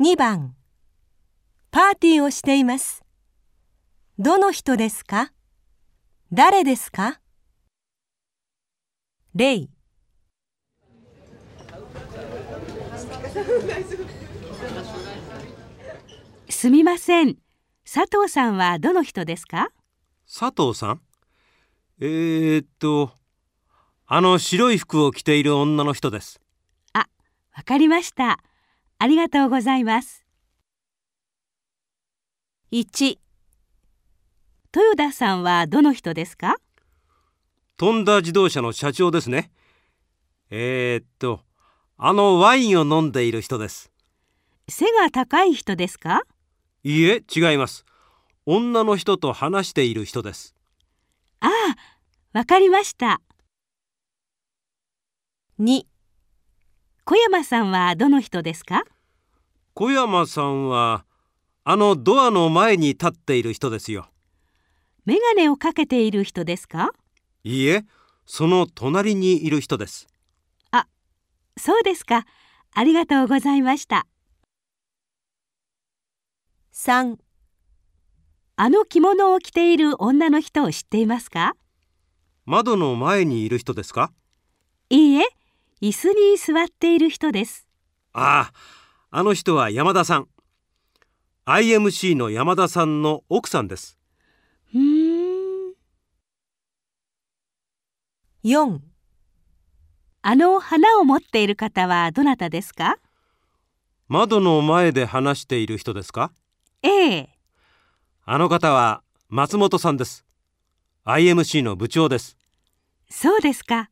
2番。パーティーをしています。どの人ですか？誰ですか？例すみません。佐藤さんはどの人ですか？佐藤さん？えー、っとあの白い服を着ている女の人です。あ、わかりました。ありがとうございます。1豊田さんはどの人ですか？トンダ自動車の社長ですね。えー、っとあのワインを飲んでいる人です。背が高い人ですか？いいえ違います。女の人と話している人です。ああ、わかりました。2小山さんはどの人ですか？小山さんはあのドアの前に立っている人ですよ。メガネをかけている人ですか？いいえその隣にいる人です。そうですか。ありがとうございました。3あの着物を着ている女の人を知っていますか？窓の前にいる人ですか？いいえ、椅子に座っている人です。あああの人は山田さん IMC の山田さんの奥さんですうーん。4あの花を持っている方はどなたですか？窓の前で話している人ですか？ええ。あの方は松本さんです IMC の部長ですそうですか。